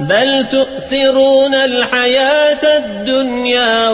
بل تؤثرون الحياة الدنيا